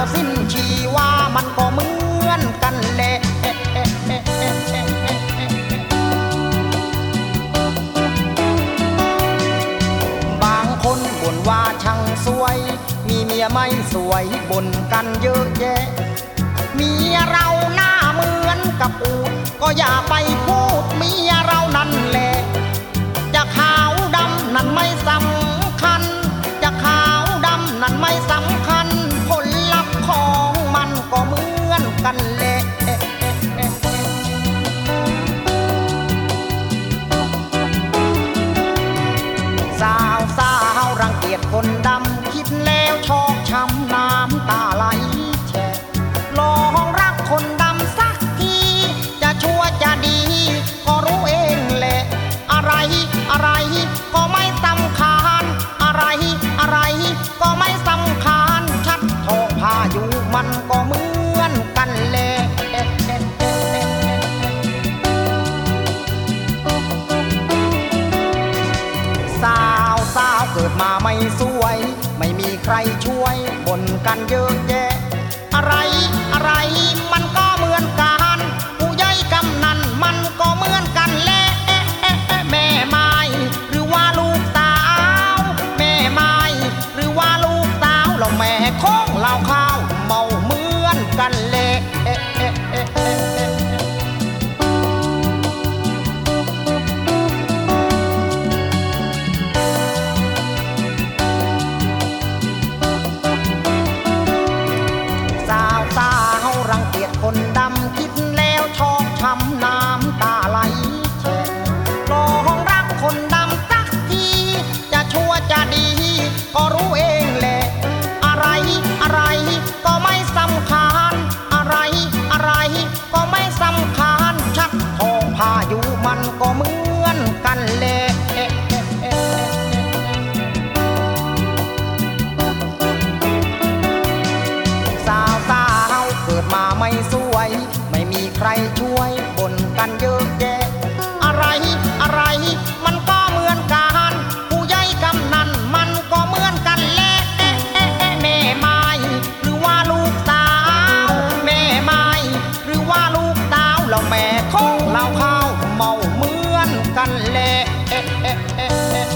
บ่สิ้นชีวามันก็เหมือนกันแหละบางคนบ่นว่าช่างสวย มีเมียไม่สวยบ่นกันเยอะแยะ เมียเราหน้าเหมือนกับอูดก็อย่าไปพูดเมียเรานั่นแหละจะขาวดำนั้นไม่ซ้ำ มันก็เหมือนกันแหละสาวสาวเกิดมาไม่สวย ไม่มีใครช่วยบ่นกันเยอะแยะ รั วยบ่นกันเยอะแยะ อะไรอะไรมันก็เหมือนกันผู้ใหญ่กำนันมันก็เหมือนกันแหละเอ๊ะเอ๊ะเอ๊ะแม่ไม้หรือว่าลูกสาวแม่ไม้หรือว่าลูกสาวเราแม่ของเราข้าวเมาเหมือนกันแหละเอ๊ะเอ๊ะเอ๊ะเอ๊ะ